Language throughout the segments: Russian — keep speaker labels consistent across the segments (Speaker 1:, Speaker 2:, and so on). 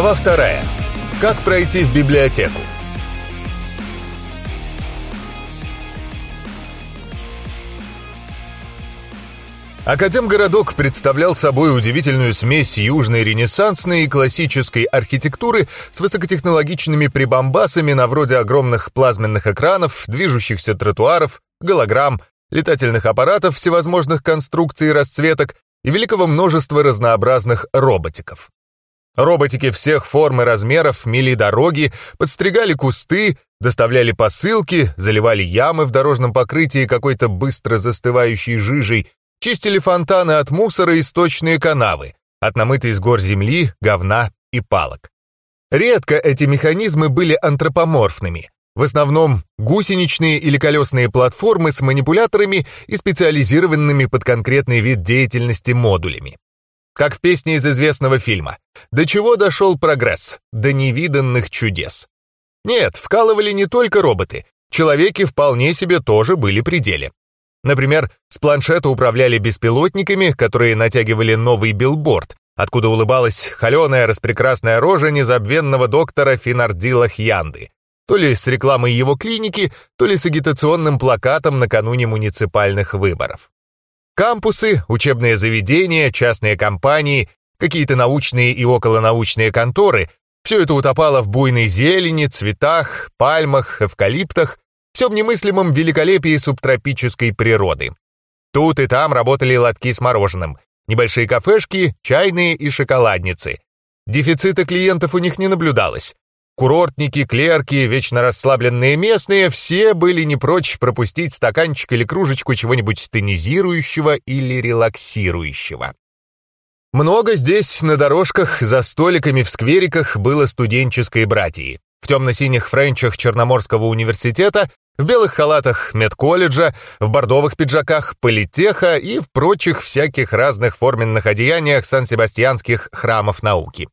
Speaker 1: Глава вторая. Как пройти в библиотеку? Академгородок представлял собой удивительную смесь южной ренессансной и классической архитектуры с высокотехнологичными прибамбасами на вроде огромных плазменных экранов, движущихся тротуаров, голограмм, летательных аппаратов всевозможных конструкций и расцветок и великого множества разнообразных роботиков. Роботики всех форм и размеров мели дороги, подстригали кусты, доставляли посылки, заливали ямы в дорожном покрытии какой-то быстро застывающей жижей, чистили фонтаны от мусора и сточные канавы, от намытой с гор земли, говна и палок. Редко эти механизмы были антропоморфными. В основном гусеничные или колесные платформы с манипуляторами и специализированными под конкретный вид деятельности модулями. Как в песне из известного фильма «До чего дошел прогресс? До невиданных чудес». Нет, вкалывали не только роботы, человеки вполне себе тоже были при деле. Например, с планшета управляли беспилотниками, которые натягивали новый билборд, откуда улыбалась холеная распрекрасная рожа незабвенного доктора Финардила Хьянды, то ли с рекламой его клиники, то ли с агитационным плакатом накануне муниципальных выборов. Кампусы, учебные заведения, частные компании, какие-то научные и околонаучные конторы — все это утопало в буйной зелени, цветах, пальмах, эвкалиптах все в немыслимом великолепии субтропической природы. Тут и там работали лотки с мороженым, небольшие кафешки, чайные и шоколадницы. Дефицита клиентов у них не наблюдалось. Курортники, клерки, вечно расслабленные местные — все были не прочь пропустить стаканчик или кружечку чего-нибудь тонизирующего или релаксирующего. Много здесь, на дорожках, за столиками в сквериках, было студенческой братьи. В темно-синих френчах Черноморского университета в белых халатах медколледжа, в бордовых пиджаках политеха и в прочих всяких разных форменных одеяниях сан-себастьянских храмов науки.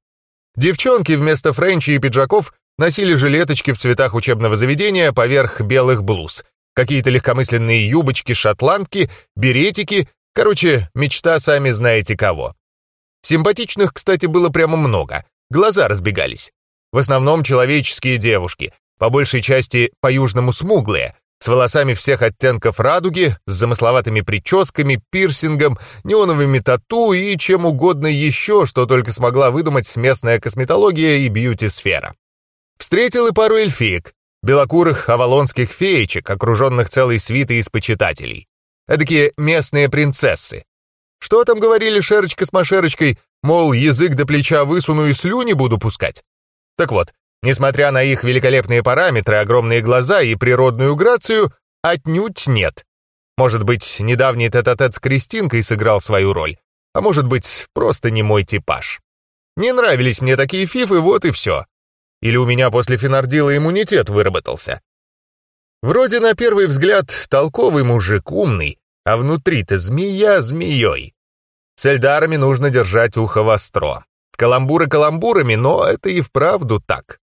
Speaker 1: Девчонки вместо френчи и пиджаков носили жилеточки в цветах учебного заведения поверх белых блуз, какие-то легкомысленные юбочки-шотландки, беретики, короче, мечта сами знаете кого. Симпатичных, кстати, было прямо много, глаза разбегались. В основном человеческие девушки, по большей части по-южному смуглые, с волосами всех оттенков радуги, с замысловатыми прическами, пирсингом, неоновыми тату и чем угодно еще, что только смогла выдумать местная косметология и бьюти-сфера. Встретил и пару эльфиек, белокурых авалонских феечек, окруженных целой свитой из почитателей. Эдакие местные принцессы. Что там говорили Шерочка с Машерочкой, мол, язык до плеча высуну и слюни буду пускать? Так вот, Несмотря на их великолепные параметры, огромные глаза и природную грацию, отнюдь нет. Может быть, недавний тет-а-тет с Кристинкой сыграл свою роль, а может быть, просто не мой типаж. Не нравились мне такие фифы, вот и все. Или у меня после Финардила иммунитет выработался. Вроде на первый взгляд толковый мужик, умный, а внутри-то змея змеей. С Эльдарами нужно держать ухо востро. Каламбуры каламбурами, но это и вправду так.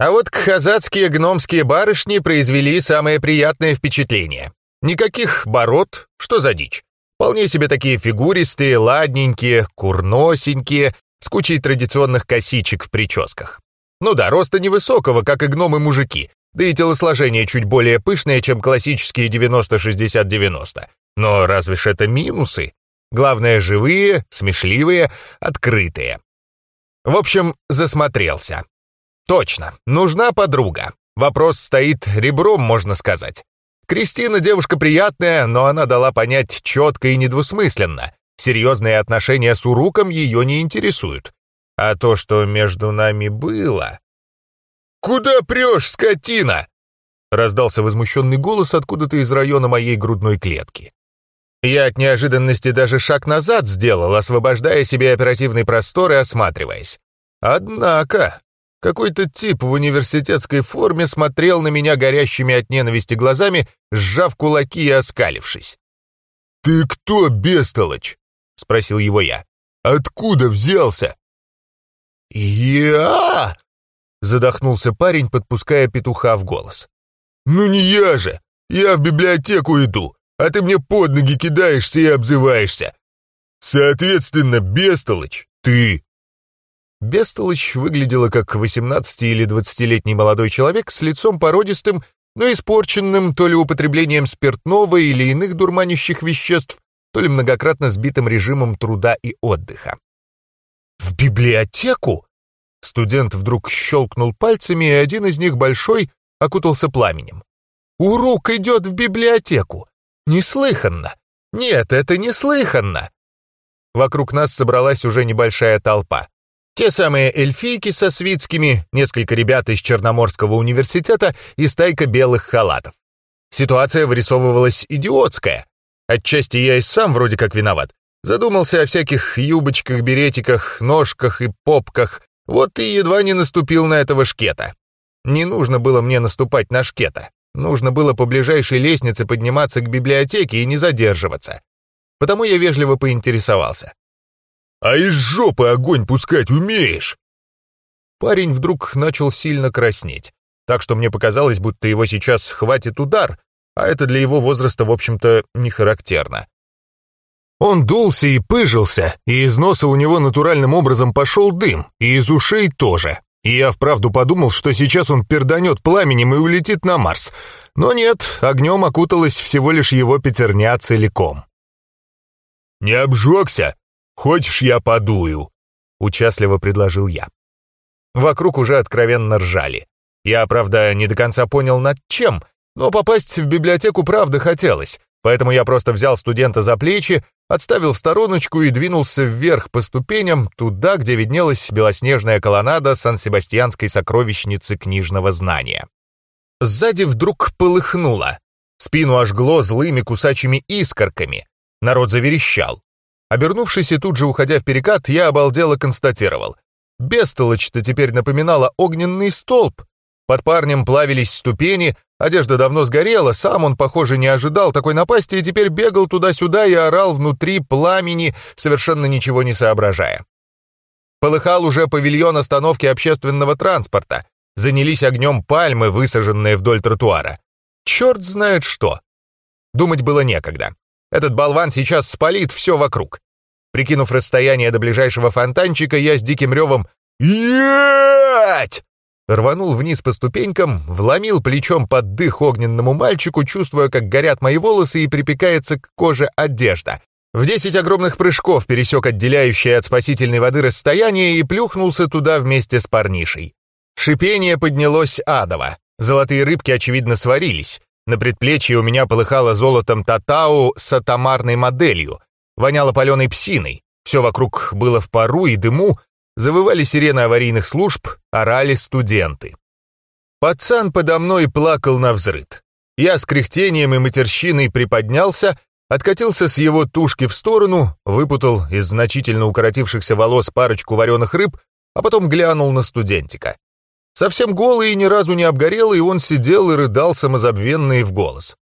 Speaker 1: А вот казацкие гномские барышни произвели самое приятное впечатление. Никаких бород, что за дичь. Вполне себе такие фигуристые, ладненькие, курносенькие, с кучей традиционных косичек в прическах. Ну да, роста невысокого, как и гномы-мужики, да и телосложение чуть более пышное, чем классические 90-60-90. Но разве ж это минусы? Главное, живые, смешливые, открытые. В общем, засмотрелся. Точно, нужна подруга. Вопрос стоит ребром, можно сказать. Кристина девушка приятная, но она дала понять четко и недвусмысленно. Серьезные отношения с Уруком ее не интересуют. А то, что между нами было... «Куда прешь, скотина?» Раздался возмущенный голос откуда-то из района моей грудной клетки. Я от неожиданности даже шаг назад сделал, освобождая себе оперативный простор и осматриваясь. Однако, какой-то тип в университетской форме смотрел на меня горящими от ненависти глазами, сжав кулаки и оскалившись. «Ты кто, бестолочь?» — спросил его я. «Откуда взялся?» «Я?» — задохнулся парень, подпуская петуха в голос. «Ну не я же! Я в библиотеку иду, а ты мне под ноги кидаешься и обзываешься. Соответственно, бестолочь, ты!» Бестолочь выглядела как 18 или 20-летний молодой человек с лицом породистым, но испорченным то ли употреблением спиртного или иных дурманящих веществ, то ли многократно сбитым режимом труда и отдыха. «В библиотеку?» Студент вдруг щелкнул пальцами, и один из них, большой, окутался пламенем. «Урок идет в библиотеку! Неслыханно! Нет, это неслыханно!» Вокруг нас собралась уже небольшая толпа. Те самые эльфийки со свитскими, несколько ребят из Черноморского университета и стайка белых халатов. Ситуация вырисовывалась идиотская. Отчасти я и сам вроде как виноват. Задумался о всяких юбочках, беретиках, ножках и попках. Вот и едва не наступил на этого шкета. Не нужно было мне наступать на шкета. Нужно было по ближайшей лестнице подниматься к библиотеке и не задерживаться. Потому я вежливо поинтересовался. А из жопы огонь пускать умеешь?» Парень вдруг начал сильно краснеть, так что мне показалось, будто его сейчас хватит удар, а это для его возраста, в общем-то, не характерно. Он дулся и пыжился, и из носа у него натуральным образом пошел дым, и из ушей тоже. И я вправду подумал, что сейчас он перданет пламенем и улетит на Марс. Но нет, огнем окуталась всего лишь его пятерня целиком. «Не обжегся?» «Хочешь, я подую?» — участливо предложил я. Вокруг уже откровенно ржали. Я, правда, не до конца понял над чем, но попасть в библиотеку правда хотелось, поэтому я просто взял студента за плечи, отставил в стороночку и двинулся вверх по ступеням, туда, где виднелась белоснежная колоннада Сан-Себастьянской сокровищницы книжного знания. Сзади вдруг полыхнуло. Спину ожгло злыми кусачими искорками. Народ заверещал. Обернувшись и тут же уходя в перекат, я обалдело констатировал. Бестолочь-то теперь напоминала огненный столб. Под парнем плавились ступени, одежда давно сгорела, сам он, похоже, не ожидал такой напасти и теперь бегал туда-сюда и орал внутри пламени, совершенно ничего не соображая. Полыхал уже павильон остановки общественного транспорта. Занялись огнем пальмы, высаженные вдоль тротуара. Черт знает что. Думать было некогда. Этот болван сейчас спалит все вокруг. Прикинув расстояние до ближайшего фонтанчика, я с диким ревом «Ять!» Рванул вниз по ступенькам, вломил плечом под дых огненному мальчику, чувствуя, как горят мои волосы и припекается к коже одежда. В десять огромных прыжков пересек отделяющее от спасительной воды расстояние и плюхнулся туда вместе с парнишей. Шипение поднялось адово. Золотые рыбки, очевидно, сварились. На предплечье у меня полыхало золотом татау с атомарной моделью. Воняло паленой псиной. Все вокруг было в пару и дыму. Завывали сирены аварийных служб, орали студенты. Пацан подо мной плакал на взрыд. Я с кряхтением и матерщиной приподнялся, откатился с его тушки в сторону, выпутал из значительно укоротившихся волос парочку вареных рыб, а потом глянул на студентика. Совсем голый и ни разу не обгорелый, он сидел и рыдал самозабвенно и в голос.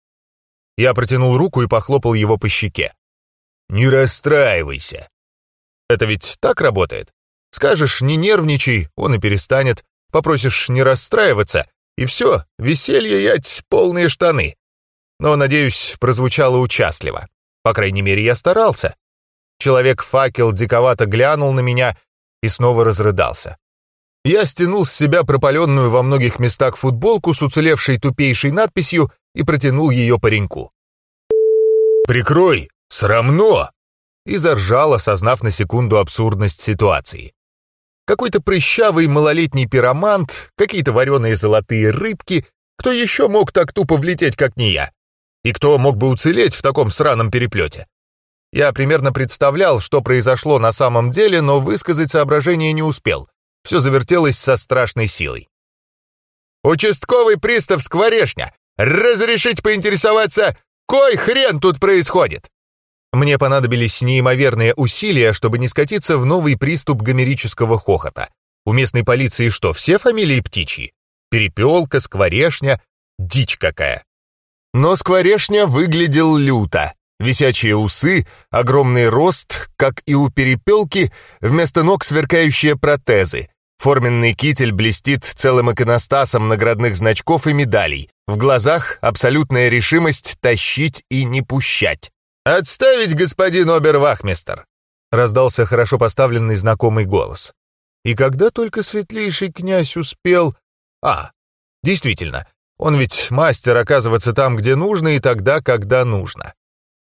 Speaker 1: Я протянул руку и похлопал его по щеке. «Не расстраивайся!» Это ведь так работает. Скажешь «не нервничай», он и перестанет. Попросишь не расстраиваться, и все, веселье ять, полные штаны. Но, надеюсь, прозвучало участливо. По крайней мере, я старался. Человек-факел диковато глянул на меня и снова разрыдался. Я стянул с себя пропаленную во многих местах футболку с уцелевшей тупейшей надписью и протянул ее пареньку. «Прикрой! Срамно!» И заржал, осознав на секунду абсурдность ситуации. Какой-то прыщавый малолетний пиромант, какие-то вареные золотые рыбки. Кто еще мог так тупо влететь, как не я? И кто мог бы уцелеть в таком сраном переплете? Я примерно представлял, что произошло на самом деле, но высказать соображение не успел. Все завертелось со страшной силой. «Участковый пристав Скворешня! Разрешить поинтересоваться, кой хрен тут происходит?» Мне понадобились неимоверные усилия, чтобы не скатиться в новый приступ гомерического хохота. У местной полиции что, все фамилии птичьи? Перепелка, Скворешня, дичь какая. Но Скворешня выглядел люто. Висячие усы, огромный рост, как и у перепелки, вместо ног сверкающие протезы, Форменный китель блестит целым иконостасом наградных значков и медалей. В глазах абсолютная решимость тащить и не пущать. «Отставить, господин обервахмистер!» раздался хорошо поставленный знакомый голос. И когда только светлейший князь успел... А, действительно, он ведь мастер оказываться там, где нужно, и тогда, когда нужно.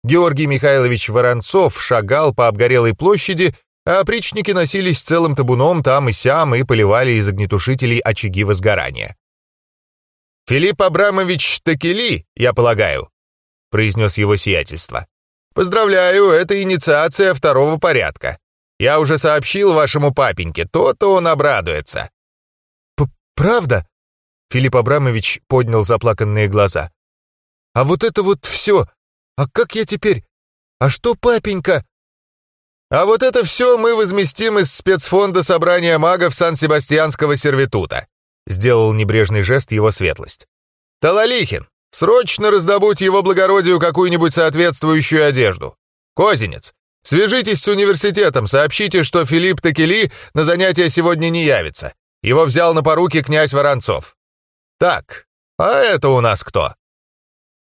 Speaker 1: Георгий Михайлович Воронцов шагал по обгорелой площади, а опричники носились целым табуном там и сям и поливали из огнетушителей очаги возгорания. «Филипп Абрамович Такели, я полагаю», — произнес его сиятельство. «Поздравляю, это инициация второго порядка. Я уже сообщил вашему папеньке, то-то он обрадуется».
Speaker 2: П «Правда?» — Филипп Абрамович поднял заплаканные глаза. «А вот это вот все! А как я теперь? А что папенька?»
Speaker 1: «А вот это все мы возместим из спецфонда собрания магов Сан-Себастьянского сервитута», сделал небрежный жест его светлость. «Талалихин, срочно раздобудь его благородию какую-нибудь соответствующую одежду. Козинец, Свяжитесь с университетом, сообщите, что Филипп Текели на занятия сегодня не явится. Его взял на поруки князь Воронцов. Так, а это у нас кто?»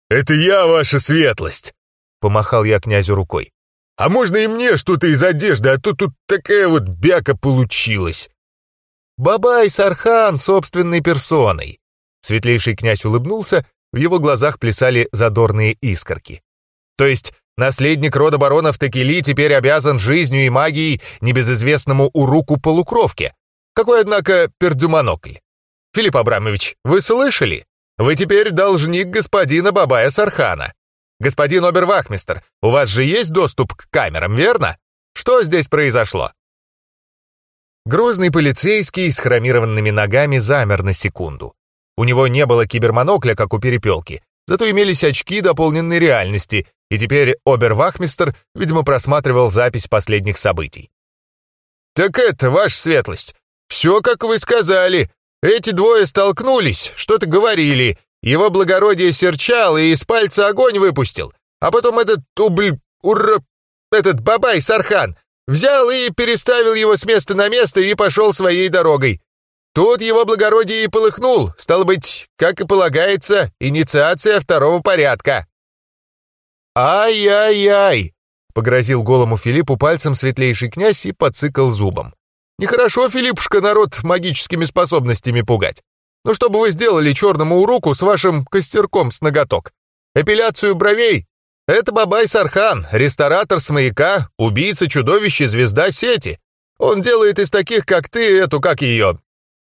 Speaker 3: «Это я, ваша светлость!» — помахал я князю рукой. «А можно и мне что-то из одежды, а то тут такая вот бяка получилась!»
Speaker 1: «Бабай Сархан собственной персоной!» Светлейший князь улыбнулся, в его глазах плясали задорные искорки. «То есть Наследник рода баронов Текели теперь обязан жизнью и магией небезызвестному уруку полукровке. Какой, однако, пердюмонокль. Филипп Абрамович, вы слышали? Вы теперь должник господина Бабая Сархана. Господин Обервахмистер, у вас же есть доступ к камерам, верно? Что здесь произошло?» Грозный полицейский с хромированными ногами замер на секунду. У него не было кибермонокля, как у перепелки, зато имелись очки дополненной реальности, и теперь обервахмистер, видимо, просматривал запись последних событий. «Так это, ваша светлость, все, как вы сказали. Эти двое столкнулись, что-то говорили. Его благородие серчал и из пальца огонь выпустил. А потом этот убль... ур... этот бабай Сархан взял и переставил его с места на место и пошел своей дорогой. Тут его благородие и полыхнул, стало быть, как и полагается, инициация второго порядка. «Ай-яй-яй!» — погрозил голому Филиппу пальцем светлейший князь и подцикал зубом. «Нехорошо, Филиппушка, народ магическими способностями пугать. Но что бы вы сделали черному уроку с вашим костерком с ноготок? Эпиляцию бровей? Это Бабай Сархан, ресторатор с маяка, убийца-чудовище, звезда сети. Он делает из таких, как ты, эту, как ее,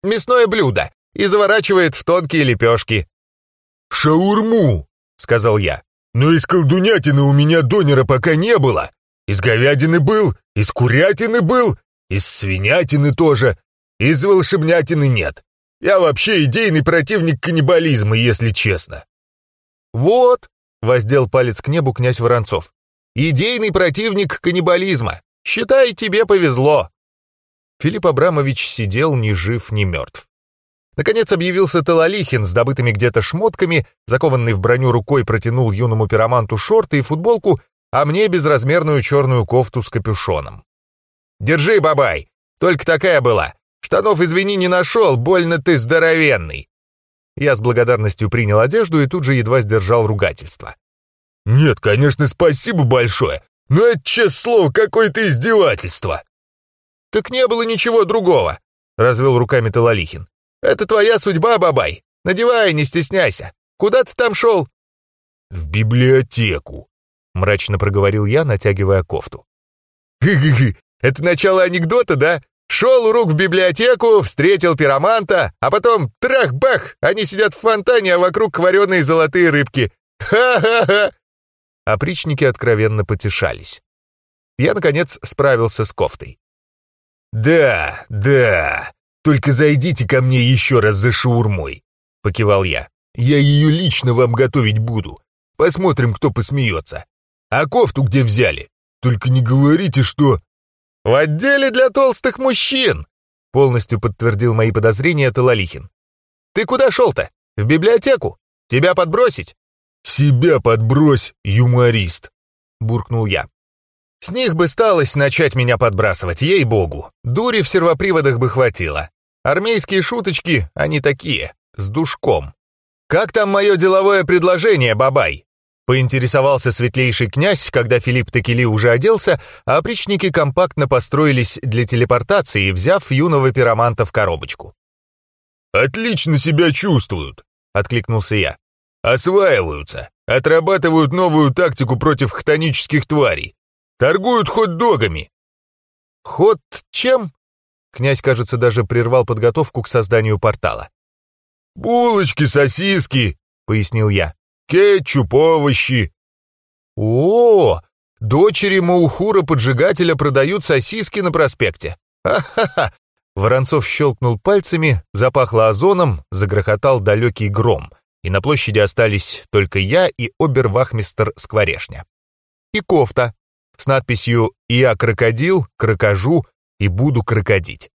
Speaker 1: мясное блюдо и заворачивает в тонкие лепешки».
Speaker 3: «Шаурму!» — сказал я. Но из колдунятины у меня донера пока не было. Из говядины был, из курятины был, из свинятины тоже, из волшебнятины нет. Я вообще идейный противник каннибализма, если честно».
Speaker 1: «Вот», — воздел палец к небу князь Воронцов, «идейный противник каннибализма. Считай, тебе повезло». Филипп Абрамович сидел ни жив, ни мертв. Наконец объявился Талалихин с добытыми где-то шмотками, закованный в броню рукой протянул юному пироманту шорты и футболку, а мне безразмерную черную кофту с капюшоном. «Держи, бабай! Только такая была! Штанов, извини, не нашел, больно ты здоровенный!» Я с благодарностью принял одежду и тут же едва сдержал ругательство.
Speaker 3: «Нет, конечно, спасибо большое, но это, честное слово, какое-то издевательство!»
Speaker 1: «Так не было ничего другого», — развел руками Талалихин. Это твоя судьба, бабай. Надевай, не стесняйся. Куда ты там шел?»
Speaker 3: «В библиотеку», — мрачно проговорил я, натягивая кофту.
Speaker 1: «Хы-хы-хы, это начало анекдота, да? Шел урук в библиотеку, встретил пироманта, а потом трах-бах, они сидят в фонтане, а вокруг вареные золотые рыбки. Ха-ха-ха!» Опричники откровенно потешались. Я, наконец, справился с кофтой.
Speaker 3: «Да, да, «Только зайдите ко мне еще раз за шаурмой», — покивал я. «Я ее лично вам готовить буду. Посмотрим, кто посмеется. А кофту где взяли? Только не говорите, что...»
Speaker 1: «В отделе для толстых мужчин», — полностью подтвердил мои подозрения Талалихин. «Ты куда шел-то? В библиотеку? Тебя подбросить?»
Speaker 3: «Себя подбрось, юморист», — буркнул я.
Speaker 1: С них бы сталось начать меня подбрасывать, ей-богу. Дури в сервоприводах бы хватило. Армейские шуточки, они такие, с душком. «Как там мое деловое предложение, бабай?» Поинтересовался светлейший князь, когда Филипп Текели уже оделся, а опричники компактно построились для телепортации, взяв юного пироманта в коробочку.
Speaker 3: «Отлично себя чувствуют», — откликнулся я. «Осваиваются, отрабатывают новую тактику против хтонических тварей, торгуют хот-догами».
Speaker 1: «Хот чем?» Князь, кажется, даже прервал подготовку к созданию портала.
Speaker 3: «Булочки, сосиски», — пояснил я кетчуп, овощи».
Speaker 1: «О, дочери Маухура-поджигателя продают сосиски на проспекте. Ха-ха-ха!» Воронцов щелкнул пальцами, запахло озоном, загрохотал далекий гром, и на площади остались только я и обервахмистер Скворешня. И кофта с надписью «Я крокодил, крокожу и буду крокодить».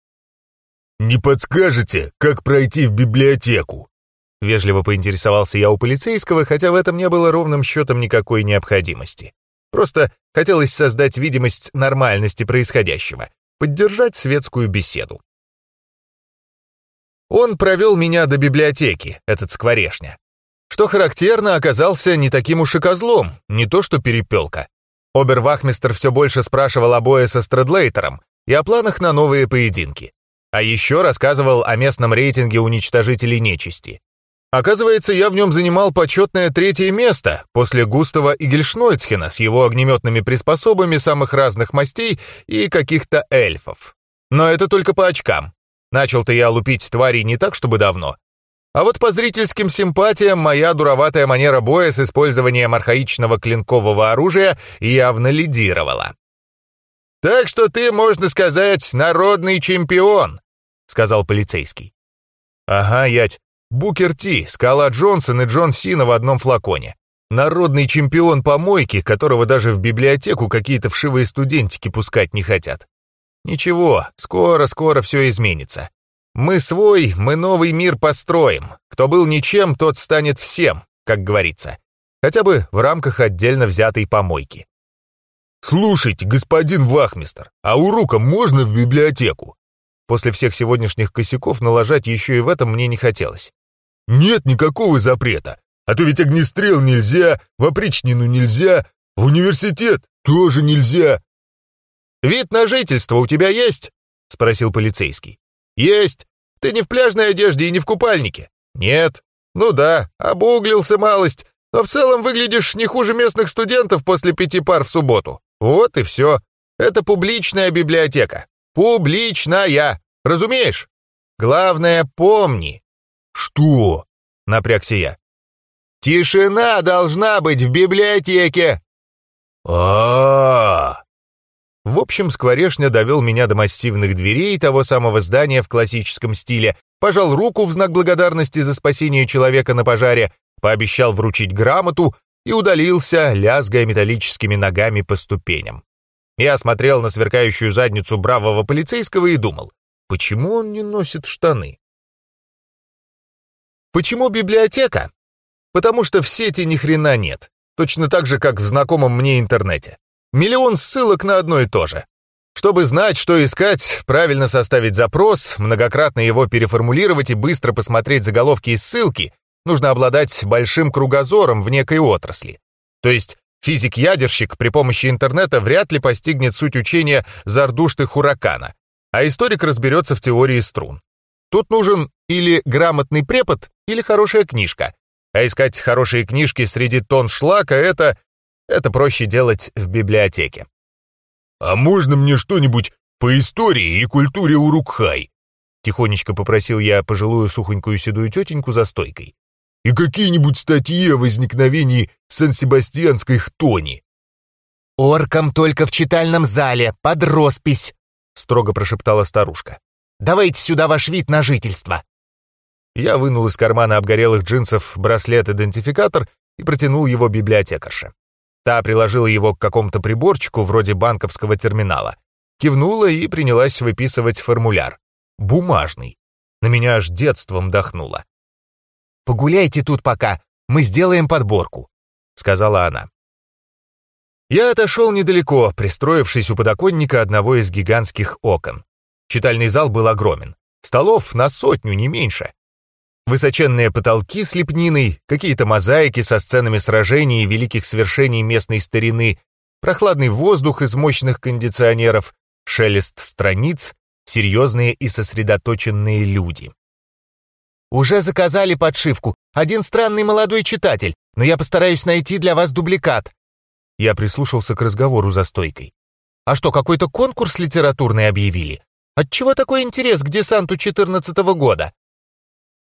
Speaker 3: «Не подскажете, как пройти в библиотеку?»
Speaker 1: Вежливо поинтересовался я у полицейского, хотя в этом не было ровным счетом никакой необходимости. Просто хотелось создать видимость нормальности происходящего, поддержать светскую беседу. Он провел меня до библиотеки, этот скворешня. Что характерно, оказался не таким уж и козлом, не то что перепелка. Обервахмистер все больше спрашивал о бое со Стрэдлейтером и о планах на новые поединки. А еще рассказывал о местном рейтинге уничтожителей нечисти. Оказывается, я в нем занимал почетное третье место после Густава Игельшнойцхена с его огнеметными приспособами самых разных мастей и каких-то эльфов. Но это только по очкам. Начал-то я лупить тварей не так, чтобы давно. А вот по зрительским симпатиям моя дуроватая манера боя с использованием архаичного клинкового оружия явно лидировала. «Так что ты, можно сказать, народный чемпион», — сказал полицейский. «Ага, ять, Букер Ти, Скала Джонсон и Джон Сина в одном флаконе. Народный чемпион помойки, которого даже в библиотеку какие-то вшивые студентики пускать не хотят. Ничего, скоро-скоро все изменится. Мы свой, мы новый мир построим. Кто был ничем, тот станет всем, как говорится. Хотя бы в рамках отдельно взятой помойки.
Speaker 3: «Слушайте, господин Вахмистер, а урокам можно в библиотеку?»
Speaker 1: После всех сегодняшних косяков налажать еще и в этом мне не хотелось.
Speaker 3: Нет никакого запрета. А то ведь огнестрел нельзя, в опричнину нельзя, в университет тоже нельзя.
Speaker 1: «Вид на жительство у тебя есть?» — спросил полицейский. «Есть. Ты не в пляжной одежде и не в купальнике?» «Нет». «Ну да, обуглился малость, но в целом выглядишь не хуже местных студентов после пяти пар в субботу. Вот и все. Это публичная библиотека. Публичная. Разумеешь? Главное, помни,
Speaker 3: «Что?»
Speaker 1: — напрягся я. «Тишина должна быть в библиотеке!»
Speaker 3: а, -а,
Speaker 1: В общем, Скворешня довел меня до массивных дверей того самого здания в классическом стиле, пожал руку в знак благодарности за спасение человека на пожаре, пообещал вручить грамоту и удалился, лязгая металлическими ногами по ступеням. Я смотрел на сверкающую задницу бравого полицейского и думал, почему он не носит штаны? Почему библиотека? Потому что в сети ни хрена нет. Точно так же, как в знакомом мне интернете. Миллион ссылок на одно и то же. Чтобы знать, что искать, правильно составить запрос, многократно его переформулировать и быстро посмотреть заголовки и ссылки, нужно обладать большим кругозором в некой отрасли. То есть физик-ядерщик при помощи интернета вряд ли постигнет суть учения Зардушты Хуракана, а историк разберется в теории струн. Тут нужен или грамотный препод, или хорошая книжка. А искать хорошие книжки среди тон шлака — это... это проще делать в библиотеке.
Speaker 3: «А можно мне что-нибудь по истории и культуре Урукхай?»
Speaker 1: Тихонечко попросил я пожилую сухонькую седую тетеньку за стойкой.
Speaker 3: «И какие-нибудь статьи о возникновении Сан-Себастьянской хтони?»
Speaker 2: «Оркам только в читальном зале, под роспись», — строго прошептала старушка. Давайте сюда ваш вид на жительство!»
Speaker 1: Я вынул из кармана обгорелых джинсов браслет-идентификатор и протянул его библиотекарше. Та приложила его к какому-то приборчику вроде банковского терминала, кивнула и принялась выписывать формуляр. Бумажный. На меня аж детством дохнуло.
Speaker 2: «Погуляйте тут пока, мы сделаем подборку», — сказала она.
Speaker 1: Я отошел недалеко, пристроившись у подоконника одного из гигантских окон. Читальный зал был огромен. Столов на сотню, не меньше. Высоченные потолки с лепниной, какие-то мозаики со сценами сражений и великих свершений местной старины, прохладный воздух из мощных кондиционеров, шелест страниц, серьезные и сосредоточенные люди. «Уже заказали подшивку. Один странный молодой читатель, но я постараюсь найти для вас дубликат». Я прислушался к разговору за стойкой. «А что, какой-то конкурс литературный объявили? Отчего такой интерес к десанту 14 -го года?»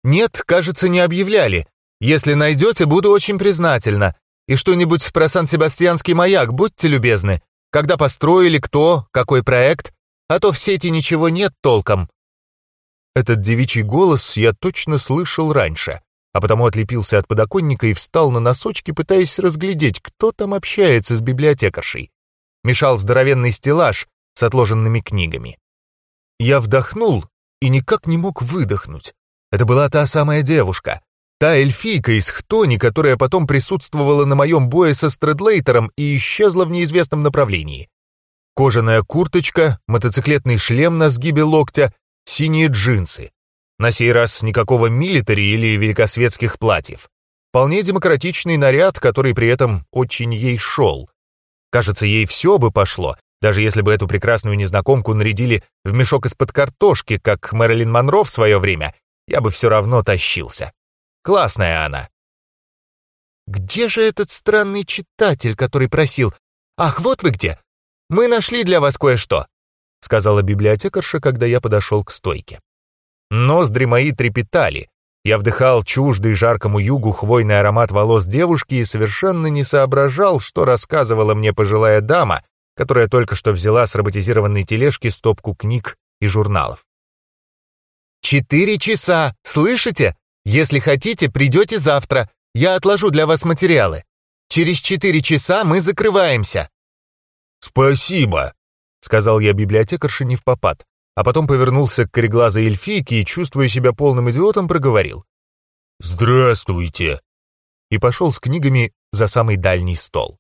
Speaker 1: «Нет, кажется, не объявляли. Если найдете, буду очень признательна. И что-нибудь про Сан-Себастьянский маяк, будьте любезны. Когда построили, кто, какой проект, а то в сети ничего нет толком». Этот девичий голос я точно слышал раньше, а потому отлепился от подоконника и встал на носочки, пытаясь разглядеть, кто там общается с библиотекаршей. Мешал здоровенный стеллаж с отложенными книгами. Я вдохнул и никак не мог выдохнуть. Это была та самая девушка, та эльфийка из Хтони, которая потом присутствовала на моем бое со Стрэдлейтером и исчезла в неизвестном направлении. Кожаная курточка, мотоциклетный шлем на сгибе локтя, синие джинсы. На сей раз никакого милитари или великосветских платьев. Вполне демократичный наряд, который при этом очень ей шел. Кажется, ей все бы пошло, даже если бы эту прекрасную незнакомку нарядили в мешок из-под картошки, как Мэрилин Монро в свое время, я бы все равно тащился. Классная она. «Где же этот странный читатель, который просил? Ах, вот вы где! Мы нашли для вас кое-что!» сказала библиотекарша, когда я подошел к стойке. Ноздри мои трепетали. Я вдыхал чуждый жаркому югу хвойный аромат волос девушки и совершенно не соображал, что рассказывала мне пожилая дама, которая только что взяла с роботизированной тележки стопку книг и журналов. «Четыре часа, слышите? Если хотите, придете завтра. Я отложу для вас материалы. Через четыре часа мы закрываемся».
Speaker 3: «Спасибо», — сказал я библиотекарше не в попад, а потом повернулся к кореглазой эльфийке и, чувствуя себя полным идиотом, проговорил. «Здравствуйте!» и пошел с книгами за самый дальний стол.